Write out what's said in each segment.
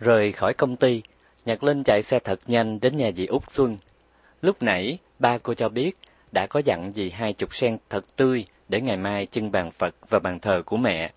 Rời khỏi công ty, Nhật Linh chạy xe thật nhanh đến nhà dì Út Xuân. Lúc nãy, ba cô cho biết đã có dặn dì hai chục sen thật tươi để ngày mai trưng bàn Phật và bàn thờ của mẹ.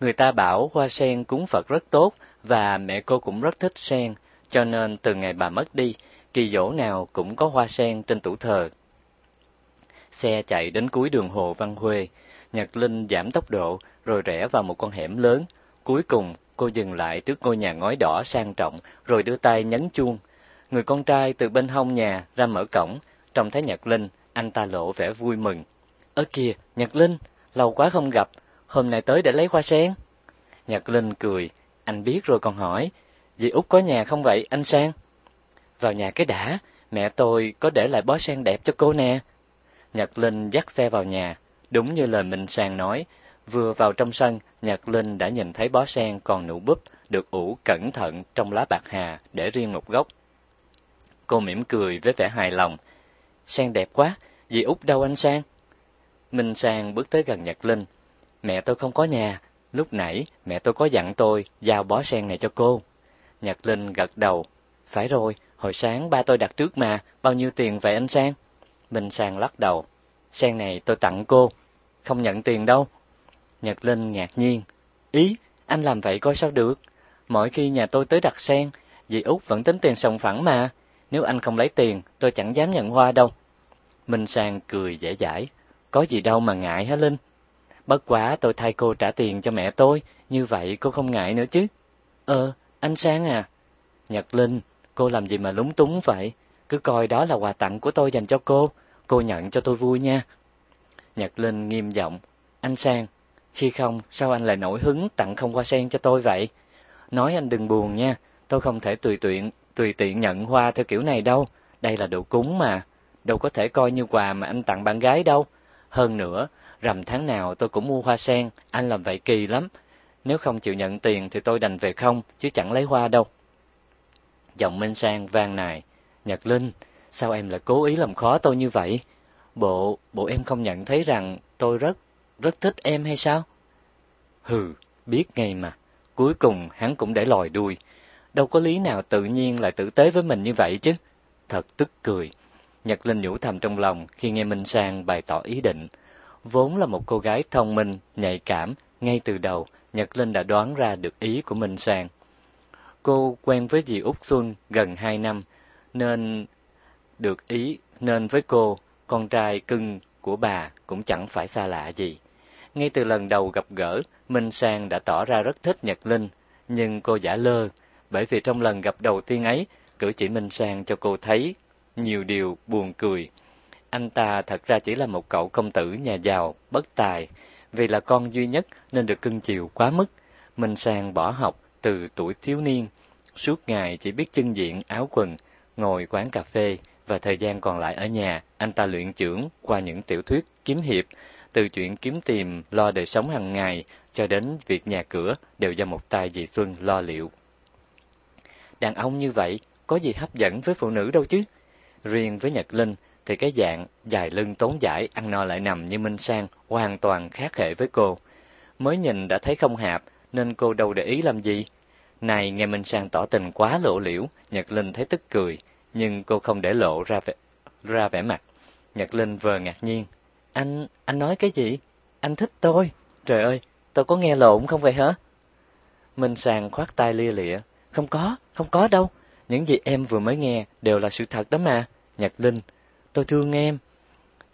Người ta bảo hoa sen cúng Phật rất tốt và mẹ cô cũng rất thích sen, cho nên từ ngày bà mất đi, kỳ dỗ nào cũng có hoa sen trên tủ thờ. Xe chạy đến cuối đường Hồ Văn Huê, Nhật Linh giảm tốc độ rồi rẽ vào một con hẻm lớn. Cuối cùng, cô dừng lại trước ngôi nhà ngói đỏ sang trọng rồi đưa tay nhấn chuông. Người con trai từ bên hông nhà ra mở cổng, trông thấy Nhật Linh, anh ta lộ vẻ vui mừng. "Ơ kìa, Nhật Linh, lâu quá không gặp, hôm nay tới để lấy hoa sen." Nhật Linh cười, "Anh biết rồi còn hỏi, dì Út có nhà không vậy anh Sang?" "Vào nhà cái đã, mẹ tôi có để lại bó sen đẹp cho cô nè." Nhật Linh dắt xe vào nhà, đúng như lời Minh Sang nói, vừa vào trong sân, nhạc Linh đã nhìn thấy bó sen còn nụ búp được ủ cẩn thận trong lá bạc hà để riêng một gốc. Cô mỉm cười với vẻ hài lòng. Sen đẹp quá, dì Út đâu anh Sang? Minh Sang bước tới gần Nhật Linh. Mẹ tôi không có nhà, lúc nãy mẹ tôi có dặn tôi giao bó sen này cho cô. Nhật Linh gật đầu. Phải rồi, hồi sáng ba tôi đặt trước mà, bao nhiêu tiền vậy anh Sang? Minh Sang lắc đầu. Sen này tôi tặng cô, không nhận tiền đâu. Nhật Linh ngạc nhiên. Ý, anh làm vậy coi sao được. Mỗi khi nhà tôi tới đặt sen, dì Út vẫn tính tiền sòng phẳng mà. Nếu anh không lấy tiền, tôi chẳng dám nhận hoa đâu. Minh Sang cười dễ dãi. Có gì đâu mà ngại hả Linh? Bất quá tôi thay cô trả tiền cho mẹ tôi, như vậy cô không ngại nữa chứ. Ờ, anh Sang à. Nhật Linh, cô làm gì mà lúng túng vậy? Cứ coi đó là quà tặng của tôi dành cho cô, cô nhận cho tôi vui nha. Nhật Linh nghiêm giọng, anh Sang, khi không, sao anh lại nổi hứng tặng không hoa sen cho tôi vậy? Nói anh đừng buồn nha, tôi không thể tùy tiện, tùy tiện nhận hoa theo kiểu này đâu. Đây là đồ cúng mà, đâu có thể coi như quà mà anh tặng bạn gái đâu. Hơn nữa, rằm tháng nào tôi cũng mua hoa sen, anh làm vậy kỳ lắm. Nếu không chịu nhận tiền thì tôi đành về không, chứ chẳng lấy hoa đâu. Giọng Minh Sang vang nài, Nhật Linh, sao em lại cố ý làm khó tôi như vậy? Bộ, bộ em không nhận thấy rằng tôi rất, rất thích em hay sao? Hừ, biết ngay mà. Cuối cùng hắn cũng để lòi đuôi. Đâu có lý nào tự nhiên lại tử tế với mình như vậy chứ. Thật tức cười. Nhật Linh nhủ thầm trong lòng khi nghe Minh Sang bày tỏ ý định. Vốn là một cô gái thông minh, nhạy cảm, ngay từ đầu, Nhật Linh đã đoán ra được ý của Minh Sang. Cô quen với dì Út Xuân gần hai năm, nên được ý nên với cô, con trai cưng của bà cũng chẳng phải xa lạ gì. Ngay từ lần đầu gặp gỡ, Minh Sang đã tỏ ra rất thích Nhật Linh, nhưng cô giả lơ, bởi vì trong lần gặp đầu tiên ấy, cử chỉ Minh Sang cho cô thấy nhiều điều buồn cười. Anh ta thật ra chỉ là một cậu công tử nhà giàu, bất tài, vì là con duy nhất nên được cưng chiều quá mức. Minh Sang bỏ học từ tuổi thiếu niên, suốt ngày chỉ biết chân diện áo quần, ngồi quán cà phê và thời gian còn lại ở nhà, anh ta luyện trưởng qua những tiểu thuyết kiếm hiệp, từ chuyện kiếm tìm lo đời sống hàng ngày cho đến việc nhà cửa đều do một tay dì Xuân lo liệu. Đàn ông như vậy có gì hấp dẫn với phụ nữ đâu chứ? Riêng với Nhật Linh thì cái dạng dài lưng tốn giải ăn no lại nằm như Minh Sang hoàn toàn khác hệ với cô. Mới nhìn đã thấy không hạp nên cô đâu để ý làm gì. Này nghe Minh Sang tỏ tình quá lộ liễu, Nhật Linh thấy tức cười, nhưng cô không để lộ ra vẻ, ra vẻ mặt. Nhật Linh vờ ngạc nhiên. Anh, anh nói cái gì? Anh thích tôi? Trời ơi, tôi có nghe lộn không vậy hả? Minh Sàng khoát tay lia lịa. Không có, không có đâu. Những gì em vừa mới nghe đều là sự thật đó mà. Nhật Linh, tôi thương em.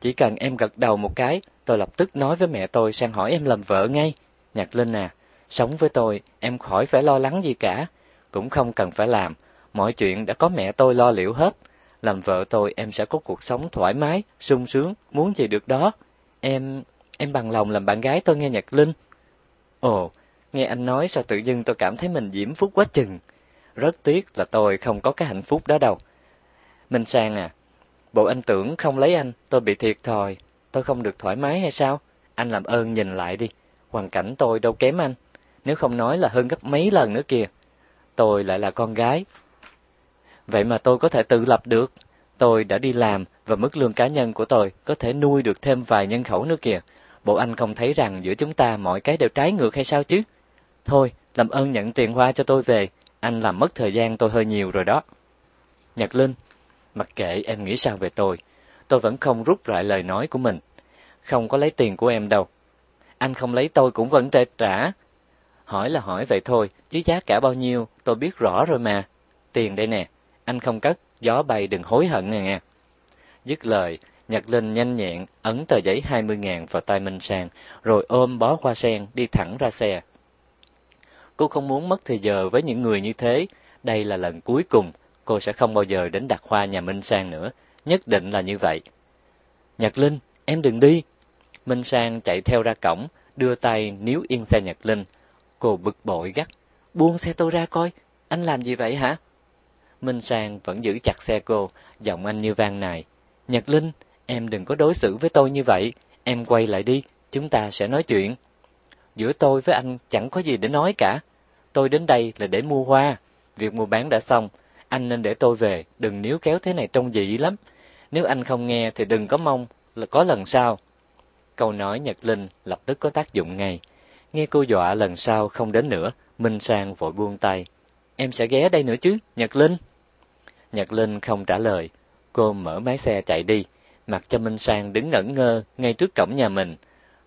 Chỉ cần em gật đầu một cái, tôi lập tức nói với mẹ tôi sang hỏi em làm vợ ngay. Nhật Linh à, sống với tôi, em khỏi phải lo lắng gì cả. Cũng không cần phải làm, mọi chuyện đã có mẹ tôi lo liệu hết. Làm vợ tôi em sẽ có cuộc sống thoải mái, sung sướng, muốn gì được đó. Em, em bằng lòng làm bạn gái tôi nghe Nhật Linh. Ồ, nghe anh nói sao tự dưng tôi cảm thấy mình diễm phúc quá chừng. Rất tiếc là tôi không có cái hạnh phúc đó đâu. Minh Sang à, bộ anh tưởng không lấy anh, tôi bị thiệt thòi. Tôi không được thoải mái hay sao? Anh làm ơn nhìn lại đi. Hoàn cảnh tôi đâu kém anh. Nếu không nói là hơn gấp mấy lần nữa kìa. Tôi lại là con gái. Vậy mà tôi có thể tự lập được. Tôi đã đi làm và mức lương cá nhân của tôi có thể nuôi được thêm vài nhân khẩu nữa kìa. Bộ anh không thấy rằng giữa chúng ta mọi cái đều trái ngược hay sao chứ? Thôi, làm ơn nhận tiền hoa cho tôi về. anh làm mất thời gian tôi hơi nhiều rồi đó. Nhật Linh, mặc kệ em nghĩ sao về tôi, tôi vẫn không rút lại lời nói của mình. Không có lấy tiền của em đâu. Anh không lấy tôi cũng vẫn trả trả. Hỏi là hỏi vậy thôi, chứ giá cả bao nhiêu, tôi biết rõ rồi mà. Tiền đây nè, anh không cất, gió bay đừng hối hận nè nghe. Dứt lời, Nhật Linh nhanh nhẹn ấn tờ giấy 20 ngàn vào tay Minh Sang, rồi ôm bó hoa sen đi thẳng ra xe. Cô không muốn mất thời giờ với những người như thế. Đây là lần cuối cùng, cô sẽ không bao giờ đến đặt hoa nhà Minh Sang nữa. Nhất định là như vậy. Nhật Linh, em đừng đi. Minh Sang chạy theo ra cổng, đưa tay níu yên xe Nhật Linh. Cô bực bội gắt. Buông xe tôi ra coi, anh làm gì vậy hả? Minh Sang vẫn giữ chặt xe cô, giọng anh như vang này. Nhật Linh, em đừng có đối xử với tôi như vậy, em quay lại đi, chúng ta sẽ nói chuyện. Giữa tôi với anh chẳng có gì để nói cả. Tôi đến đây là để mua hoa. Việc mua bán đã xong, anh nên để tôi về, đừng níu kéo thế này trông dị lắm. Nếu anh không nghe thì đừng có mong là có lần sau. Câu nói Nhật Linh lập tức có tác dụng ngay. Nghe cô dọa lần sau không đến nữa, Minh Sang vội buông tay. Em sẽ ghé đây nữa chứ, Nhật Linh. Nhật Linh không trả lời. Cô mở máy xe chạy đi, mặc cho Minh Sang đứng ngẩn ngơ ngay trước cổng nhà mình.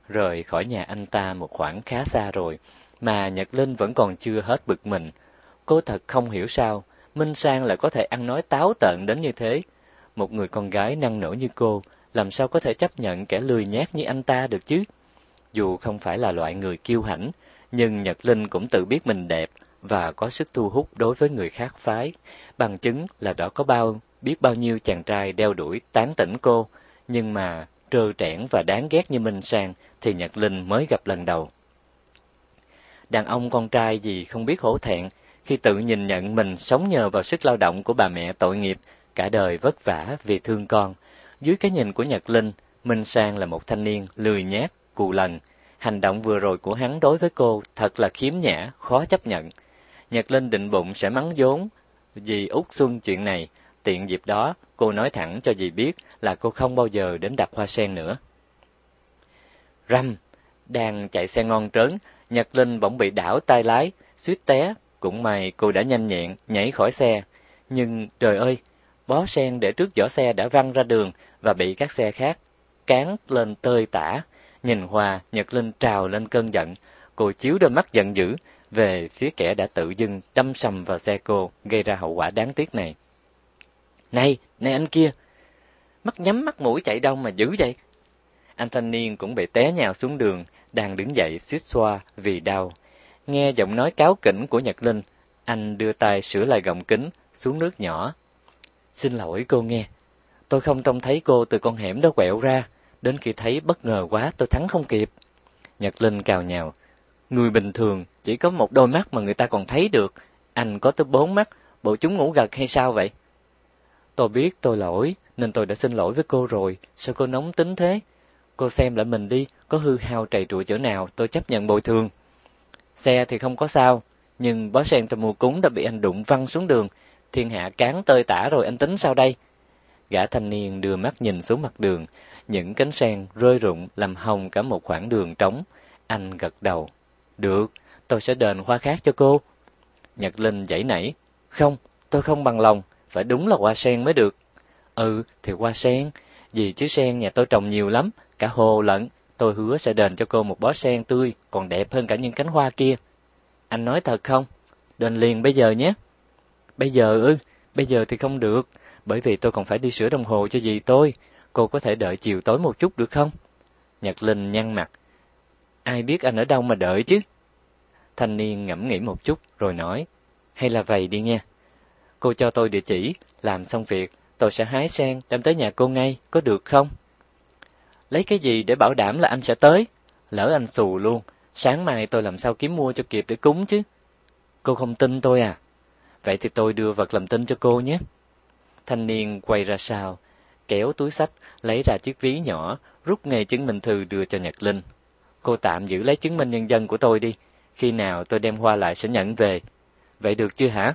Rời khỏi nhà anh ta một khoảng khá xa rồi, mà Nhật Linh vẫn còn chưa hết bực mình. Cô thật không hiểu sao, Minh Sang lại có thể ăn nói táo tợn đến như thế. Một người con gái năng nổ như cô, làm sao có thể chấp nhận kẻ lười nhát như anh ta được chứ? Dù không phải là loại người kiêu hãnh, nhưng Nhật Linh cũng tự biết mình đẹp và có sức thu hút đối với người khác phái. Bằng chứng là đó có bao biết bao nhiêu chàng trai đeo đuổi tán tỉnh cô, nhưng mà trơ trẽn và đáng ghét như Minh Sang thì Nhật Linh mới gặp lần đầu. Đàn ông con trai gì không biết hổ thẹn khi tự nhìn nhận mình sống nhờ vào sức lao động của bà mẹ tội nghiệp, cả đời vất vả vì thương con. Dưới cái nhìn của Nhật Linh, Minh Sang là một thanh niên lười nhát, cù lần. Hành động vừa rồi của hắn đối với cô thật là khiếm nhã, khó chấp nhận. Nhật Linh định bụng sẽ mắng vốn vì Út Xuân chuyện này, tiện dịp đó cô nói thẳng cho dì biết là cô không bao giờ đến đặt hoa sen nữa. Răm, đang chạy xe ngon trớn, Nhật Linh bỗng bị đảo tay lái, suýt té, cũng may cô đã nhanh nhẹn nhảy khỏi xe, nhưng trời ơi, bó sen để trước vỏ xe đã văng ra đường và bị các xe khác cán lên tơi tả. Nhìn Hoa, Nhật Linh trào lên cơn giận, cô chiếu đôi mắt giận dữ về phía kẻ đã tự dưng đâm sầm vào xe cô, gây ra hậu quả đáng tiếc này. Này, này anh kia, mắt nhắm mắt mũi chạy đâu mà dữ vậy? Anh thanh niên cũng bị té nhào xuống đường, đang đứng dậy suýt xoa vì đau. Nghe giọng nói cáo kỉnh của Nhật Linh, anh đưa tay sửa lại gọng kính xuống nước nhỏ. Xin lỗi cô nghe, tôi không trông thấy cô từ con hẻm đó quẹo ra, đến khi thấy bất ngờ quá tôi thắng không kịp. Nhật Linh cào nhào, người bình thường chỉ có một đôi mắt mà người ta còn thấy được, anh có tới bốn mắt, bộ chúng ngủ gật hay sao vậy? Tôi biết tôi lỗi, nên tôi đã xin lỗi với cô rồi, sao cô nóng tính thế? Cô xem lại mình đi, có hư hao trầy trụi chỗ nào, tôi chấp nhận bồi thường. Xe thì không có sao, nhưng bó sen tôi mua cúng đã bị anh đụng văng xuống đường, thiên hạ cán tơi tả rồi anh tính sao đây? Gã thanh niên đưa mắt nhìn xuống mặt đường, những cánh sen rơi rụng làm hồng cả một khoảng đường trống. Anh gật đầu. Được, tôi sẽ đền hoa khác cho cô. Nhật Linh dãy nảy. Không, tôi không bằng lòng, phải đúng là hoa sen mới được. Ừ, thì hoa sen, vì chứ sen nhà tôi trồng nhiều lắm, cả hồ lẫn. Tôi hứa sẽ đền cho cô một bó sen tươi, còn đẹp hơn cả những cánh hoa kia. Anh nói thật không? Đền liền bây giờ nhé. Bây giờ ư, bây giờ thì không được, bởi vì tôi còn phải đi sửa đồng hồ cho dì tôi. Cô có thể đợi chiều tối một chút được không? Nhật Linh nhăn mặt. Ai biết anh ở đâu mà đợi chứ? Thanh niên ngẫm nghĩ một chút rồi nói. Hay là vậy đi nha. Cô cho tôi địa chỉ, làm xong việc, tôi sẽ hái sen đem tới nhà cô ngay, có được không? Lấy cái gì để bảo đảm là anh sẽ tới? Lỡ anh xù luôn, sáng mai tôi làm sao kiếm mua cho kịp để cúng chứ? Cô không tin tôi à? Vậy thì tôi đưa vật làm tin cho cô nhé. Thanh niên quay ra sau, kéo túi sách, lấy ra chiếc ví nhỏ, rút ngay chứng minh thư đưa cho Nhật Linh. Cô tạm giữ lấy chứng minh nhân dân của tôi đi, khi nào tôi đem hoa lại sẽ nhận về. Vậy được chưa hả?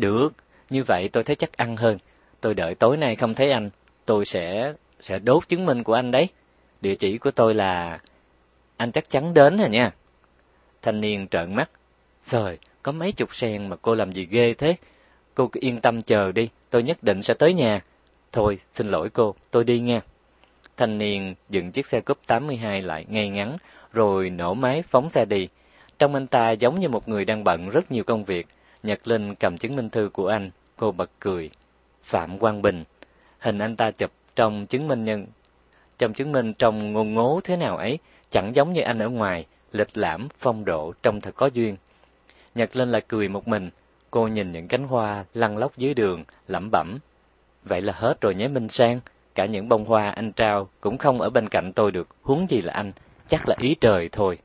Được, như vậy tôi thấy chắc ăn hơn. Tôi đợi tối nay không thấy anh, tôi sẽ sẽ đốt chứng minh của anh đấy. Địa chỉ của tôi là anh chắc chắn đến rồi nha. Thanh niên trợn mắt. Trời, có mấy chục sen mà cô làm gì ghê thế? Cô cứ yên tâm chờ đi, tôi nhất định sẽ tới nhà. Thôi, xin lỗi cô, tôi đi nha. Thanh niên dựng chiếc xe cúp 82 lại ngay ngắn, rồi nổ máy phóng xe đi. Trong anh ta giống như một người đang bận rất nhiều công việc. Nhật Linh cầm chứng minh thư của anh, cô bật cười. Phạm Quang Bình. Hình anh ta chụp trong chứng minh nhân trong chứng minh trông ngôn ngố thế nào ấy, chẳng giống như anh ở ngoài, lịch lãm, phong độ, trông thật có duyên. Nhật Linh lại cười một mình, cô nhìn những cánh hoa lăn lóc dưới đường, lẩm bẩm. Vậy là hết rồi nhé Minh Sang, cả những bông hoa anh trao cũng không ở bên cạnh tôi được, huống gì là anh, chắc là ý trời thôi.